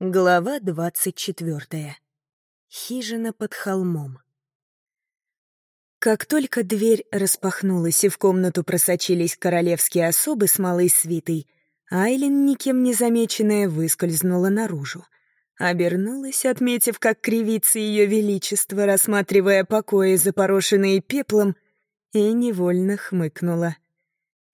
Глава двадцать четвертая. Хижина под холмом. Как только дверь распахнулась и в комнату просочились королевские особы с малой свитой, Айлин, никем не замеченная, выскользнула наружу. Обернулась, отметив, как кривится ее величество, рассматривая покои, запорошенные пеплом, и невольно хмыкнула.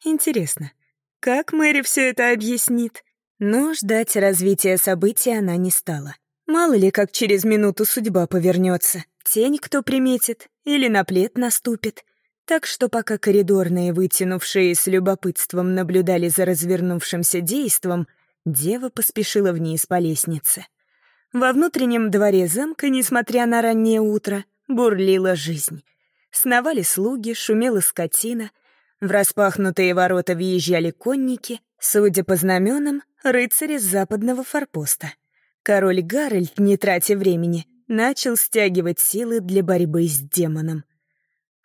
Интересно, как Мэри все это объяснит? Но ждать развития событий она не стала. Мало ли, как через минуту судьба повернется. Тень кто приметит или на плед наступит. Так что пока коридорные, вытянувшие с любопытством, наблюдали за развернувшимся действом, дева поспешила вниз по лестнице. Во внутреннем дворе замка, несмотря на раннее утро, бурлила жизнь. Сновали слуги, шумела скотина, в распахнутые ворота въезжали конники, судя по знаменам, рыцари с западного форпоста. Король Гарольд, не тратя времени, начал стягивать силы для борьбы с демоном.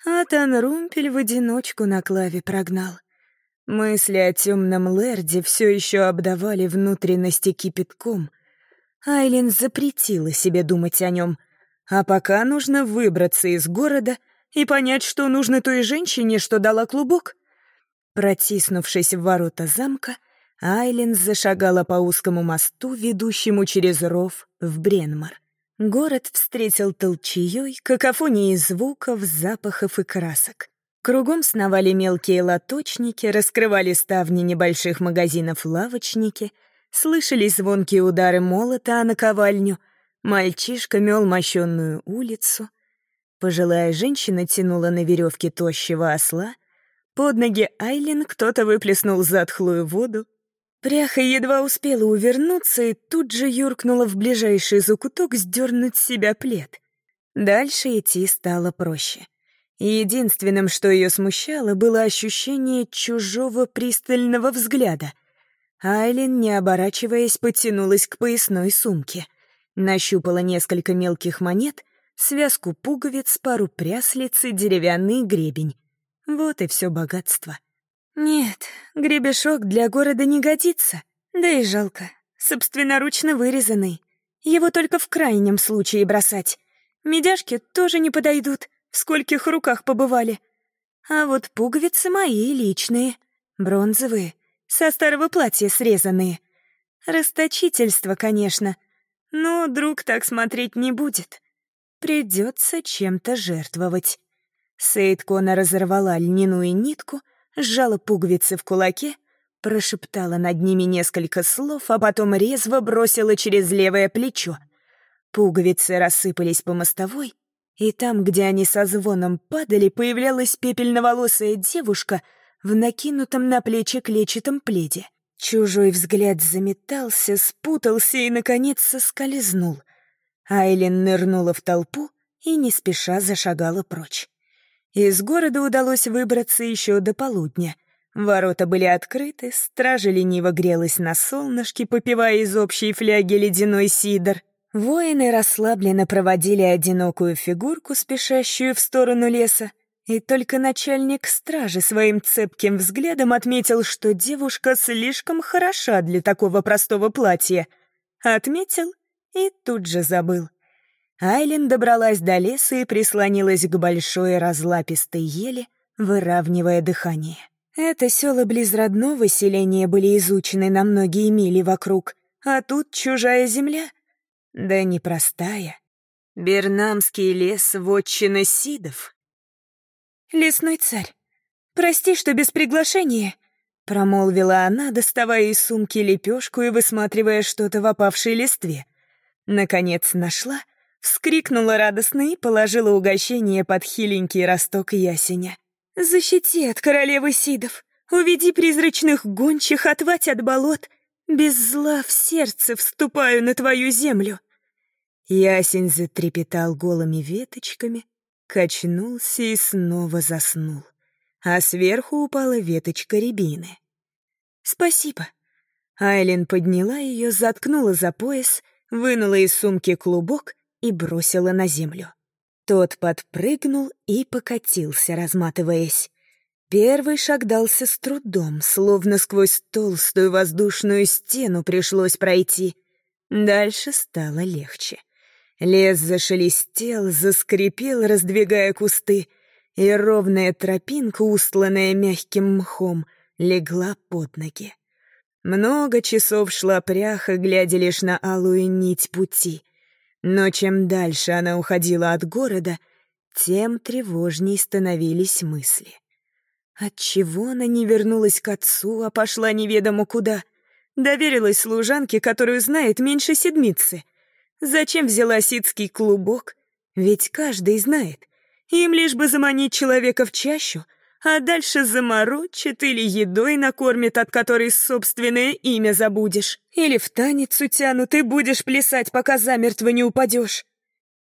А Танрумпель в одиночку на клаве прогнал. Мысли о темном Лерде все еще обдавали внутренности кипятком. Айлин запретила себе думать о нем. А пока нужно выбраться из города и понять, что нужно той женщине, что дала клубок. Протиснувшись в ворота замка, Айлин зашагала по узкому мосту, ведущему через ров в Бренмар. Город встретил толчеей, какофонией звуков, запахов и красок. Кругом сновали мелкие лоточники, раскрывали ставни небольших магазинов лавочники, слышались звонкие удары молота о наковальню, мальчишка мел мощенную улицу. Пожилая женщина тянула на веревке тощего осла, под ноги Айлин кто-то выплеснул затхлую воду, Пряха едва успела увернуться и тут же юркнула в ближайший закуток сдернуть с себя плед. Дальше идти стало проще. Единственным, что ее смущало, было ощущение чужого пристального взгляда. Айлин, не оборачиваясь, потянулась к поясной сумке. Нащупала несколько мелких монет, связку пуговиц, пару пряслиц и деревянный гребень. Вот и все богатство. Нет, гребешок для города не годится. Да и жалко. Собственноручно вырезанный. Его только в крайнем случае бросать. Медяшки тоже не подойдут, в скольких руках побывали. А вот пуговицы мои личные, бронзовые, со старого платья срезанные. Расточительство, конечно, но друг так смотреть не будет. Придется чем-то жертвовать. Сейд Кона разорвала льняную нитку — сжала пуговицы в кулаке, прошептала над ними несколько слов, а потом резво бросила через левое плечо. Пуговицы рассыпались по мостовой, и там, где они со звоном падали, появлялась пепельноволосая девушка в накинутом на плечи клетчатом пледе. Чужой взгляд заметался, спутался и, наконец, соскользнул. Айлин нырнула в толпу и не спеша зашагала прочь. Из города удалось выбраться еще до полудня. Ворота были открыты, стража лениво грелась на солнышке, попивая из общей фляги ледяной сидр. Воины расслабленно проводили одинокую фигурку, спешащую в сторону леса, и только начальник стражи своим цепким взглядом отметил, что девушка слишком хороша для такого простого платья. Отметил и тут же забыл. Айлин добралась до леса и прислонилась к большой разлапистой еле, выравнивая дыхание. Это села близ родного селения были изучены на многие мили вокруг, а тут чужая земля. Да непростая. Бернамский лес — вотчина сидов. «Лесной царь, прости, что без приглашения», — промолвила она, доставая из сумки лепешку и высматривая что-то в опавшей листве. Наконец нашла — Вскрикнула радостно и положила угощение под хиленький росток ясеня. «Защити от королевы Сидов! Уведи призрачных гончих, отвать от болот! Без зла в сердце вступаю на твою землю!» Ясень затрепетал голыми веточками, качнулся и снова заснул. А сверху упала веточка рябины. «Спасибо». Айлин подняла ее, заткнула за пояс, вынула из сумки клубок и бросила на землю. Тот подпрыгнул и покатился, разматываясь. Первый шаг дался с трудом, словно сквозь толстую воздушную стену пришлось пройти. Дальше стало легче. Лес зашелестел, заскрипел, раздвигая кусты, и ровная тропинка, устланная мягким мхом, легла под ноги. Много часов шла пряха, глядя лишь на алую нить пути. Но чем дальше она уходила от города, тем тревожней становились мысли. Отчего она не вернулась к отцу, а пошла неведомо куда? Доверилась служанке, которую знает меньше седмицы. Зачем взяла ситский клубок? Ведь каждый знает. Им лишь бы заманить человека в чащу, а дальше заморочит или едой накормит, от которой собственное имя забудешь. Или в танец утянут и будешь плясать, пока замертво не упадешь.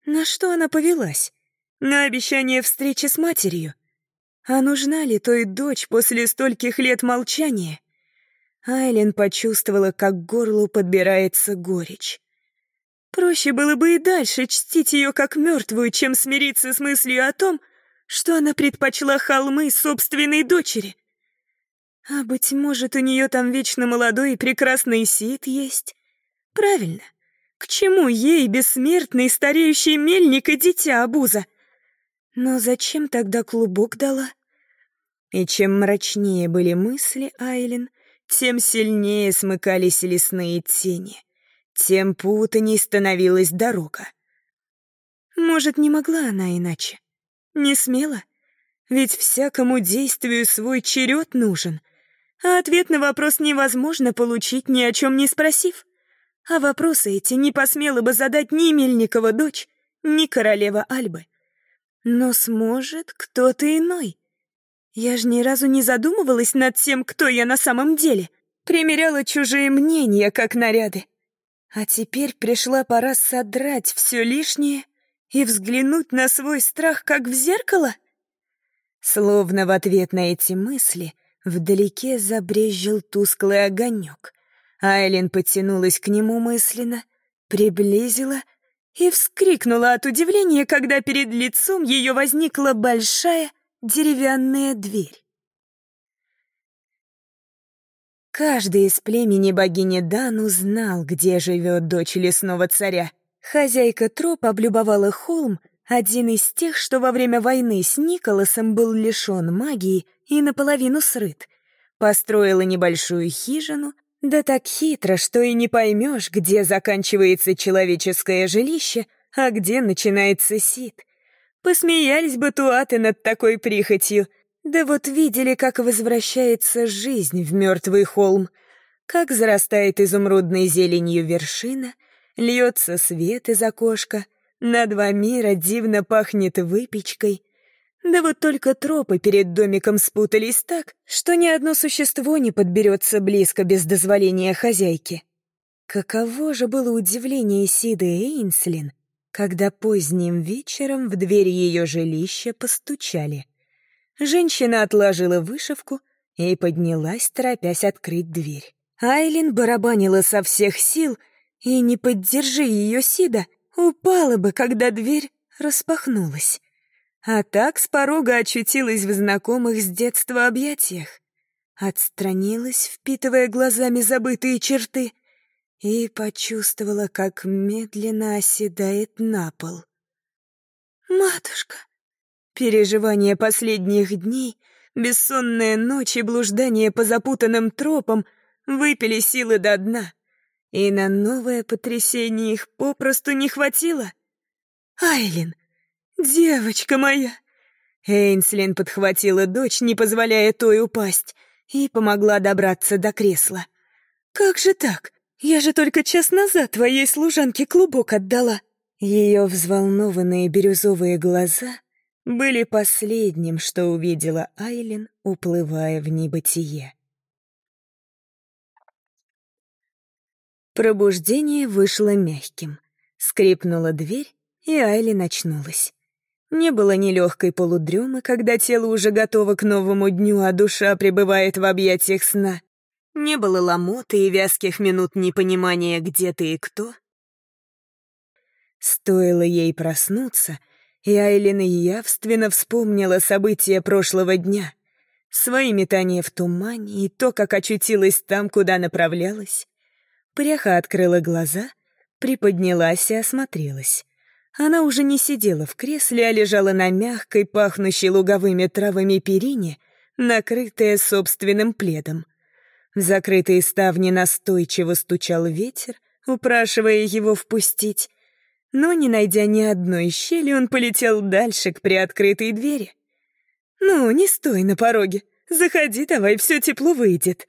На что она повелась? На обещание встречи с матерью? А нужна ли той дочь после стольких лет молчания? Айлен почувствовала, как горлу подбирается горечь. Проще было бы и дальше чтить ее как мертвую, чем смириться с мыслью о том, что она предпочла холмы собственной дочери. А, быть может, у нее там вечно молодой и прекрасный Сид есть? Правильно. К чему ей, бессмертный стареющий мельник и дитя обуза? Но зачем тогда клубок дала? И чем мрачнее были мысли Айлин, тем сильнее смыкались лесные тени, тем путаней становилась дорога. Может, не могла она иначе? Не смело? Ведь всякому действию свой черед нужен. А ответ на вопрос невозможно получить, ни о чем не спросив. А вопросы эти не посмела бы задать ни Мельникова дочь, ни королева Альбы. Но сможет кто-то иной. Я же ни разу не задумывалась над тем, кто я на самом деле. Примеряла чужие мнения, как наряды. А теперь пришла пора содрать все лишнее и взглянуть на свой страх, как в зеркало? Словно в ответ на эти мысли вдалеке забрезжил тусклый огонек. Айлин потянулась к нему мысленно, приблизила и вскрикнула от удивления, когда перед лицом ее возникла большая деревянная дверь. Каждый из племени богини Дан узнал, где живет дочь лесного царя — Хозяйка троп облюбовала холм, один из тех, что во время войны с Николасом был лишен магии и наполовину срыт. Построила небольшую хижину, да так хитро, что и не поймешь, где заканчивается человеческое жилище, а где начинается сит. Посмеялись бы туаты над такой прихотью, да вот видели, как возвращается жизнь в мертвый холм, как зарастает изумрудной зеленью вершина — Льется свет из окошка, на два мира дивно пахнет выпечкой. Да вот только тропы перед домиком спутались так, что ни одно существо не подберется близко без дозволения хозяйки. Каково же было удивление Сиды Эйнслин, когда поздним вечером в дверь ее жилища постучали. Женщина отложила вышивку и поднялась, торопясь открыть дверь. Айлин барабанила со всех сил — и не поддержи ее, Сида, упала бы, когда дверь распахнулась. А так с порога очутилась в знакомых с детства объятиях. Отстранилась, впитывая глазами забытые черты, и почувствовала, как медленно оседает на пол. «Матушка!» Переживания последних дней, бессонная ночь и блуждание по запутанным тропам выпили силы до дна — и на новое потрясение их попросту не хватило. «Айлин! Девочка моя!» Эйнслин подхватила дочь, не позволяя той упасть, и помогла добраться до кресла. «Как же так? Я же только час назад твоей служанке клубок отдала!» Ее взволнованные бирюзовые глаза были последним, что увидела Айлин, уплывая в небытие. Пробуждение вышло мягким. Скрипнула дверь, и Айли начнулась. Не было ни легкой полудремы, когда тело уже готово к новому дню, а душа пребывает в объятиях сна. Не было ломоты и вязких минут непонимания, где ты и кто. Стоило ей проснуться, и Айлин явственно вспомнила события прошлого дня. Свои метания в тумане и то, как очутилась там, куда направлялась. Пряха открыла глаза, приподнялась и осмотрелась. Она уже не сидела в кресле, а лежала на мягкой, пахнущей луговыми травами перине, накрытая собственным пледом. В закрытые ставни настойчиво стучал ветер, упрашивая его впустить. Но, не найдя ни одной щели, он полетел дальше к приоткрытой двери. «Ну, не стой на пороге. Заходи давай, все тепло выйдет».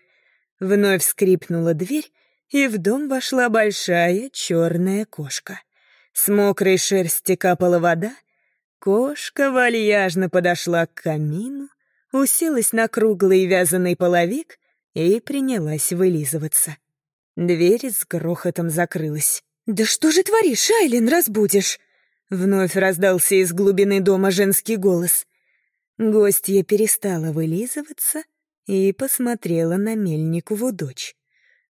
Вновь скрипнула дверь, и в дом вошла большая черная кошка. С мокрой шерсти капала вода. Кошка вальяжно подошла к камину, уселась на круглый вязаный половик и принялась вылизываться. Дверь с грохотом закрылась. «Да что же творишь, Айлин, разбудишь?» Вновь раздался из глубины дома женский голос. Гостья перестала вылизываться и посмотрела на Мельникову дочь.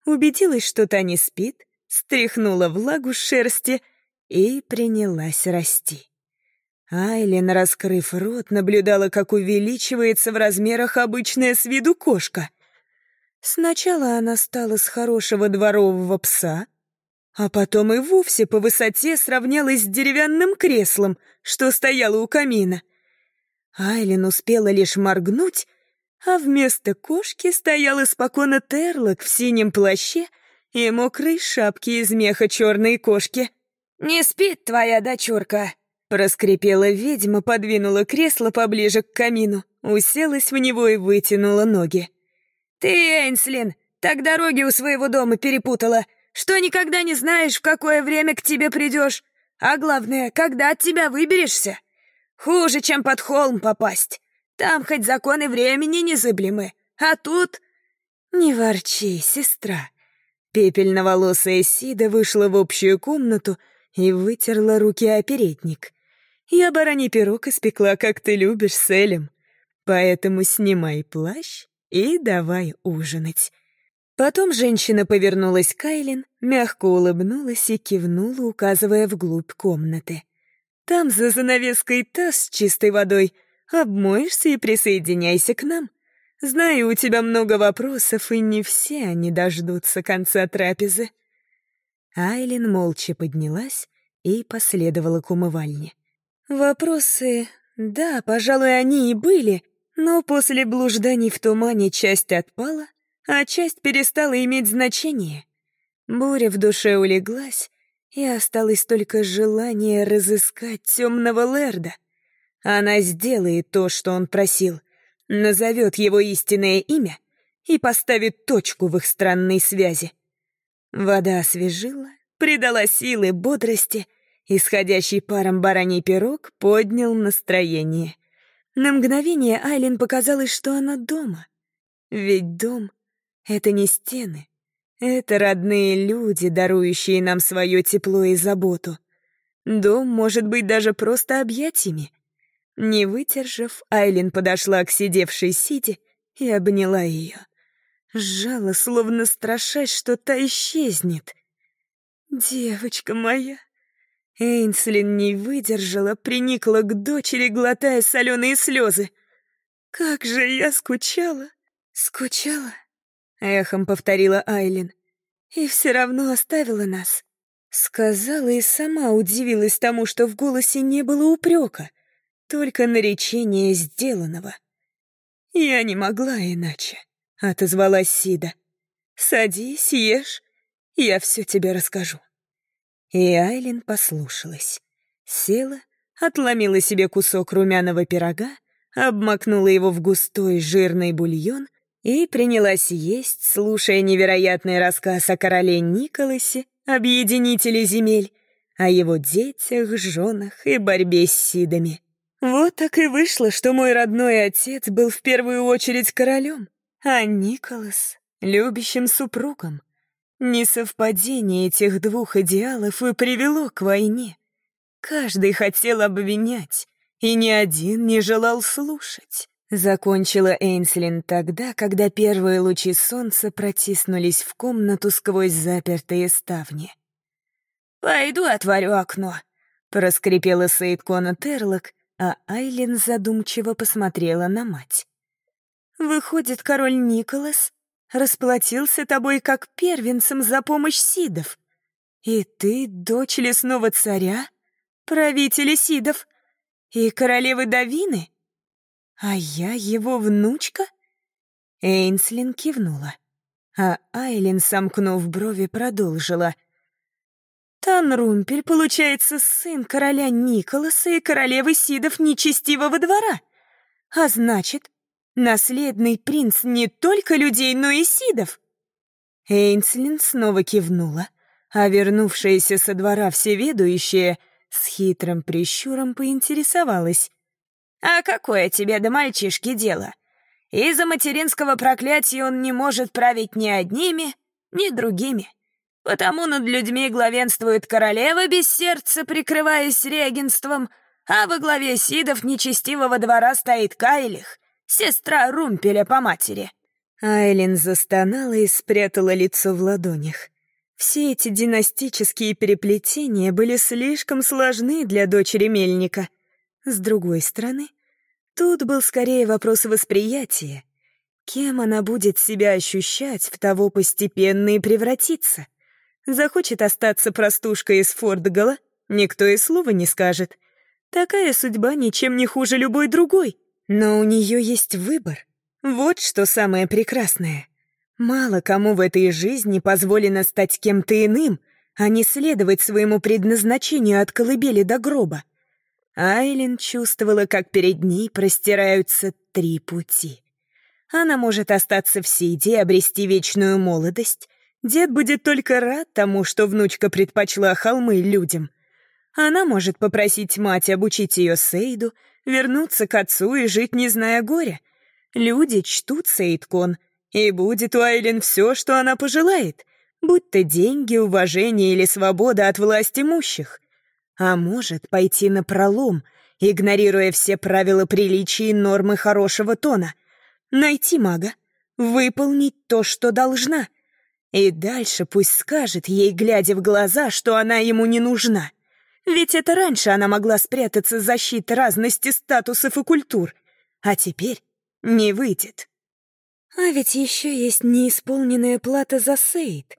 Убедилась, что та не спит, стряхнула влагу с шерсти и принялась расти. Айлин, раскрыв рот, наблюдала, как увеличивается в размерах обычная с виду кошка. Сначала она стала с хорошего дворового пса, а потом и вовсе по высоте сравнялась с деревянным креслом, что стояло у камина. Айлин успела лишь моргнуть, а вместо кошки стоял испокона Терлок в синем плаще и мокрой шапке из меха черной кошки. «Не спит твоя дочурка!» Проскрипела ведьма, подвинула кресло поближе к камину, уселась в него и вытянула ноги. «Ты, Эйнслин, так дороги у своего дома перепутала, что никогда не знаешь, в какое время к тебе придешь, а главное, когда от тебя выберешься. Хуже, чем под холм попасть. Там хоть законы времени незыблемы, а тут...» «Не ворчи, сестра». Пепельноволосая Сида вышла в общую комнату и вытерла руки о передник. «Я бараний пирог испекла, как ты любишь, с Элем. Поэтому снимай плащ и давай ужинать». Потом женщина повернулась к Айлин, мягко улыбнулась и кивнула, указывая вглубь комнаты. «Там за занавеской таз с чистой водой. Обмоешься и присоединяйся к нам. Знаю, у тебя много вопросов, и не все они дождутся конца трапезы». Айлин молча поднялась и последовала к умывальне. Вопросы, да, пожалуй, они и были, но после блужданий в тумане часть отпала, а часть перестала иметь значение. Буря в душе улеглась, и осталось только желание разыскать темного Лерда. Она сделает то, что он просил, назовет его истинное имя и поставит точку в их странной связи. Вода освежила, придала силы, бодрости, исходящий паром бараний пирог поднял настроение. На мгновение Айлин показалось, что она дома. Ведь дом — это не стены. Это родные люди, дарующие нам свое тепло и заботу. Дом может быть даже просто объятиями. Не выдержав, Айлин подошла к сидевшей Сиде и обняла ее. Сжала, словно страшась, что та исчезнет. «Девочка моя!» Эйнслин не выдержала, приникла к дочери, глотая соленые слезы. «Как же я скучала!» «Скучала?» — эхом повторила Айлин. «И все равно оставила нас». Сказала и сама удивилась тому, что в голосе не было упрека — только наречение сделанного. «Я не могла иначе», — отозвалась Сида. «Садись, ешь, я все тебе расскажу». И Айлин послушалась. Села, отломила себе кусок румяного пирога, обмакнула его в густой жирный бульон и принялась есть, слушая невероятный рассказ о короле Николасе, объединителе земель, о его детях, женах и борьбе с Сидами. Вот так и вышло, что мой родной отец был в первую очередь королем, а Николас — любящим супругом. Несовпадение этих двух идеалов и привело к войне. Каждый хотел обвинять, и ни один не желал слушать. Закончила Эйнслин тогда, когда первые лучи солнца протиснулись в комнату сквозь запертые ставни. «Пойду отворю окно», — проскрипела Сейдкона Терлок, а Айлин задумчиво посмотрела на мать. «Выходит, король Николас расплатился тобой как первенцем за помощь Сидов. И ты дочь лесного царя, правителя Сидов и королевы Давины? А я его внучка?» Эйнслин кивнула, а Айлин, сомкнув брови, продолжила. «Танрумпель, получается, сын короля Николаса и королевы Сидов нечестивого двора. А значит, наследный принц не только людей, но и Сидов». Эйнслин снова кивнула, а вернувшаяся со двора всеведущая с хитрым прищуром поинтересовалась. «А какое тебе до мальчишки дело? Из-за материнского проклятия он не может править ни одними, ни другими. Потому над людьми главенствует королева без сердца, прикрываясь регенством, а во главе сидов нечестивого двора стоит Кайлих, сестра Румпеля по матери». Айлин застонала и спрятала лицо в ладонях. Все эти династические переплетения были слишком сложны для дочери Мельника. С другой стороны, тут был скорее вопрос восприятия. Кем она будет себя ощущать, в того постепенно и превратиться? Захочет остаться простушкой из Фордгала, никто и слова не скажет. Такая судьба ничем не хуже любой другой. Но у нее есть выбор. Вот что самое прекрасное. Мало кому в этой жизни позволено стать кем-то иным, а не следовать своему предназначению от колыбели до гроба. Айлин чувствовала, как перед ней простираются три пути. Она может остаться в Сиде и обрести вечную молодость. Дед будет только рад тому, что внучка предпочла холмы людям. Она может попросить мать обучить ее Сейду, вернуться к отцу и жить, не зная горя — Люди чтут Сейткон, и будет у Айлин все, что она пожелает, будь то деньги, уважение или свобода от власти имущих. А может пойти на пролом, игнорируя все правила приличия и нормы хорошего тона, найти мага, выполнить то, что должна. И дальше пусть скажет ей, глядя в глаза, что она ему не нужна. Ведь это раньше она могла спрятаться за щит разности статусов и культур. А теперь не выйдет. А ведь еще есть неисполненная плата за Сейд.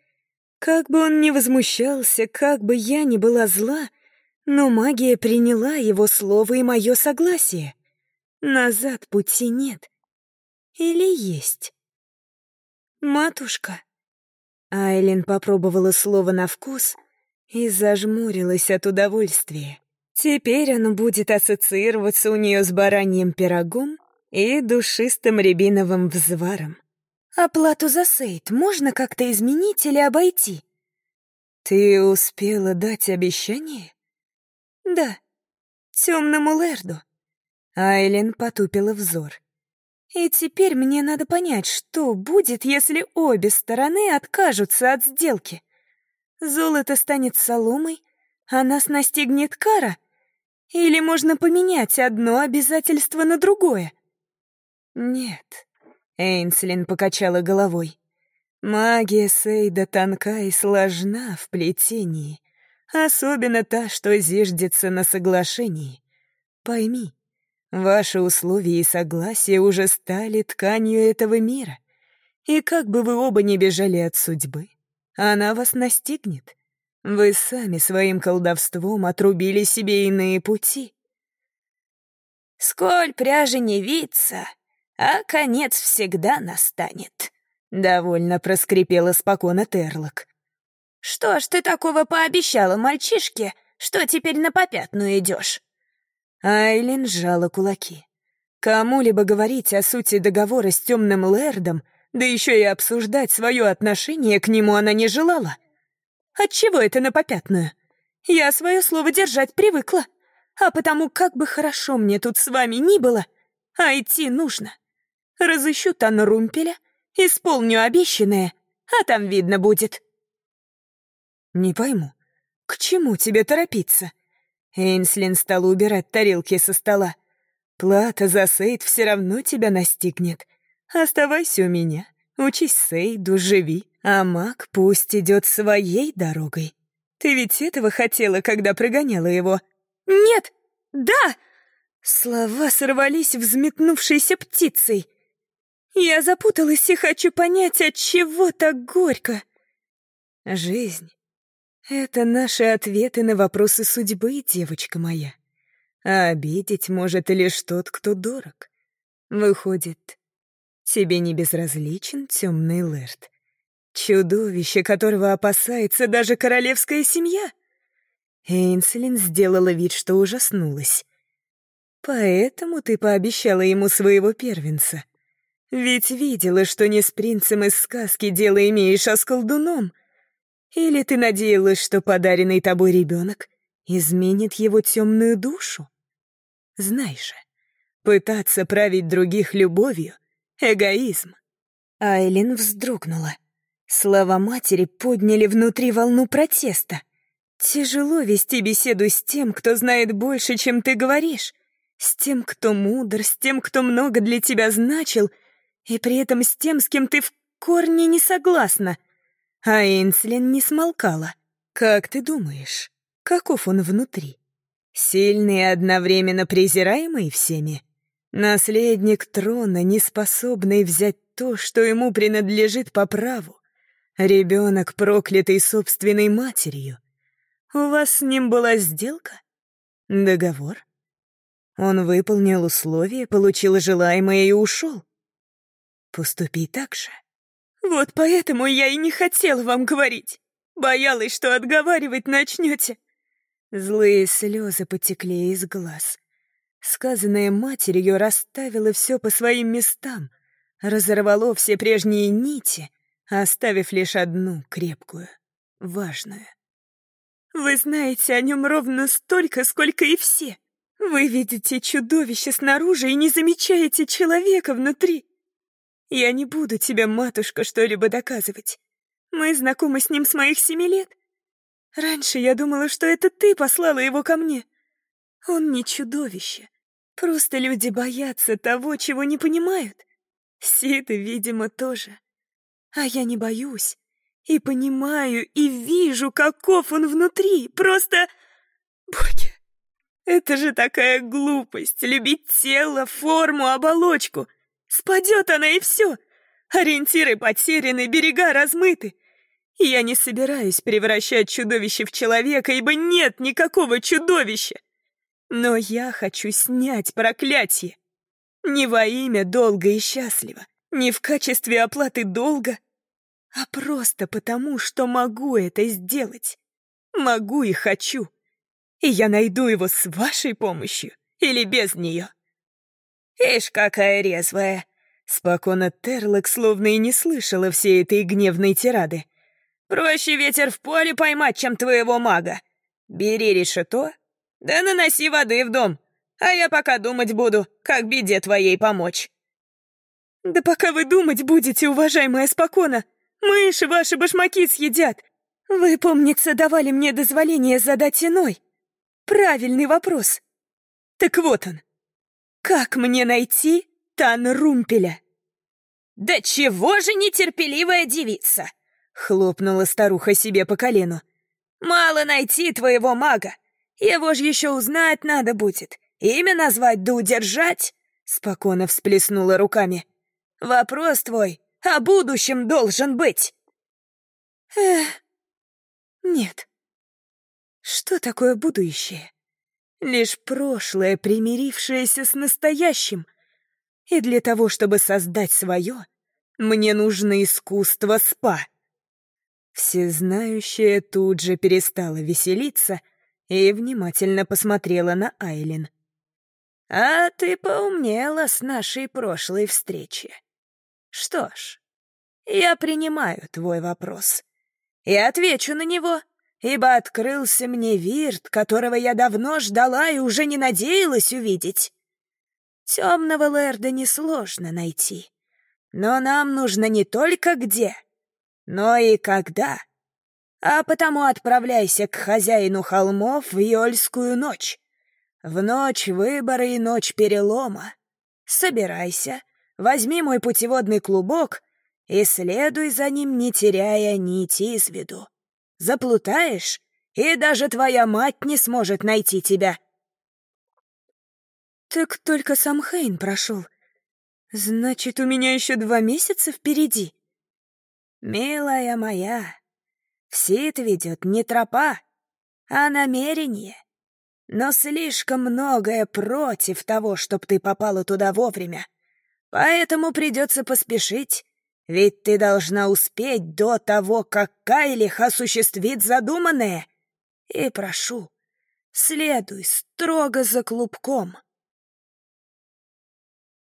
Как бы он ни возмущался, как бы я ни была зла, но магия приняла его слово и мое согласие. Назад пути нет. Или есть? «Матушка». Айлин попробовала слово на вкус и зажмурилась от удовольствия. Теперь оно будет ассоциироваться у нее с бараньим пирогом и душистым рябиновым взваром. «Оплату за сейт можно как-то изменить или обойти?» «Ты успела дать обещание?» «Да, темному Лерду». Айлен потупила взор. «И теперь мне надо понять, что будет, если обе стороны откажутся от сделки. Золото станет соломой, а нас настигнет кара? Или можно поменять одно обязательство на другое?» «Нет», — Эйнслин покачала головой. «Магия Сейда тонка и сложна в плетении, особенно та, что зиждется на соглашении. Пойми, ваши условия и согласия уже стали тканью этого мира, и как бы вы оба не бежали от судьбы, она вас настигнет. Вы сами своим колдовством отрубили себе иные пути». «Сколь пряжи не виться, а конец всегда настанет», — довольно проскрипела спокойно Терлок. «Что ж ты такого пообещала мальчишке, что теперь на попятную идешь?» Айлин сжала кулаки. Кому-либо говорить о сути договора с темным лэрдом, да еще и обсуждать свое отношение к нему она не желала. Отчего это на попятную? Я свое слово держать привыкла, а потому как бы хорошо мне тут с вами ни было, а идти нужно. Разыщу Тана Румпеля, исполню обещанное, а там видно будет. Не пойму, к чему тебе торопиться? Эйнслин стал убирать тарелки со стола. Плата за Сейд все равно тебя настигнет. Оставайся у меня, учись Сейду, живи, а маг пусть идет своей дорогой. Ты ведь этого хотела, когда прогоняла его? Нет! Да! Слова сорвались взметнувшейся птицей. Я запуталась и хочу понять, от чего так горько. Жизнь Это наши ответы на вопросы судьбы, девочка моя. А обидеть может лишь тот, кто дорог. Выходит, тебе не безразличен темный Лэрд? Чудовище, которого опасается даже королевская семья? Эйнселин сделала вид, что ужаснулась. Поэтому ты пообещала ему своего первенца. Ведь видела, что не с принцем из сказки дело имеешь, а с колдуном. Или ты надеялась, что подаренный тобой ребенок изменит его темную душу? Знай же, пытаться править других любовью — эгоизм. Айлин вздрогнула. Слова матери подняли внутри волну протеста. Тяжело вести беседу с тем, кто знает больше, чем ты говоришь, с тем, кто мудр, с тем, кто много для тебя значил, и при этом с тем, с кем ты в корне не согласна. А Эйнслин не смолкала. Как ты думаешь, каков он внутри? Сильный и одновременно презираемый всеми. Наследник трона, не способный взять то, что ему принадлежит по праву. Ребенок, проклятый собственной матерью. У вас с ним была сделка? Договор? Он выполнил условия, получил желаемое и ушел. Поступи так же. Вот поэтому я и не хотела вам говорить. Боялась, что отговаривать начнете. Злые слезы потекли из глаз. Сказанное матерью расставило все по своим местам, разорвало все прежние нити, оставив лишь одну крепкую, важную. «Вы знаете о нем ровно столько, сколько и все. Вы видите чудовище снаружи и не замечаете человека внутри. Я не буду тебе, матушка, что-либо доказывать. Мы знакомы с ним с моих семи лет. Раньше я думала, что это ты послала его ко мне. Он не чудовище. Просто люди боятся того, чего не понимают. Сиды, видимо, тоже. А я не боюсь. И понимаю, и вижу, каков он внутри. Просто... Боги, это же такая глупость — любить тело, форму, оболочку. Спадет она, и все. Ориентиры потеряны, берега размыты. Я не собираюсь превращать чудовище в человека, ибо нет никакого чудовища. Но я хочу снять проклятие. Не во имя долга и счастливо, не в качестве оплаты долга, а просто потому, что могу это сделать. Могу и хочу. И я найду его с вашей помощью или без нее. Ишь, какая резвая. Спокойно Терлок словно и не слышала всей этой гневной тирады. Проще ветер в поле поймать, чем твоего мага. Бери решето, да наноси воды в дом, а я пока думать буду, как беде твоей помочь. Да пока вы думать будете, уважаемая Спокона, мыши ваши башмаки съедят. Вы, помнится, давали мне дозволение задать иной. Правильный вопрос. Так вот он. Как мне найти Тан Румпеля? «Да чего же нетерпеливая девица!» Хлопнула старуха себе по колену. «Мало найти твоего мага. Его же еще узнать надо будет. Имя назвать да удержать!» Спокойно всплеснула руками. «Вопрос твой о будущем должен быть!» «Эх, нет. Что такое будущее? Лишь прошлое, примирившееся с настоящим. И для того, чтобы создать свое, мне нужно искусство спа. Всезнающая тут же перестала веселиться и внимательно посмотрела на Айлин. «А ты поумнела с нашей прошлой встречи. Что ж, я принимаю твой вопрос и отвечу на него, ибо открылся мне Вирт, которого я давно ждала и уже не надеялась увидеть. Темного Лэрда несложно найти, но нам нужно не только где, но и когда. А потому отправляйся к хозяину холмов в Йольскую ночь. В ночь выбора и ночь перелома. Собирайся, возьми мой путеводный клубок и следуй за ним, не теряя нити из виду. Заплутаешь, и даже твоя мать не сможет найти тебя. Так только сам Хейн прошел. Значит, у меня еще два месяца впереди. «Милая моя, В Сид ведет не тропа, а намерение. Но слишком многое против того, чтоб ты попала туда вовремя. Поэтому придется поспешить, ведь ты должна успеть до того, как Кайлих осуществит задуманное. И прошу, следуй строго за клубком.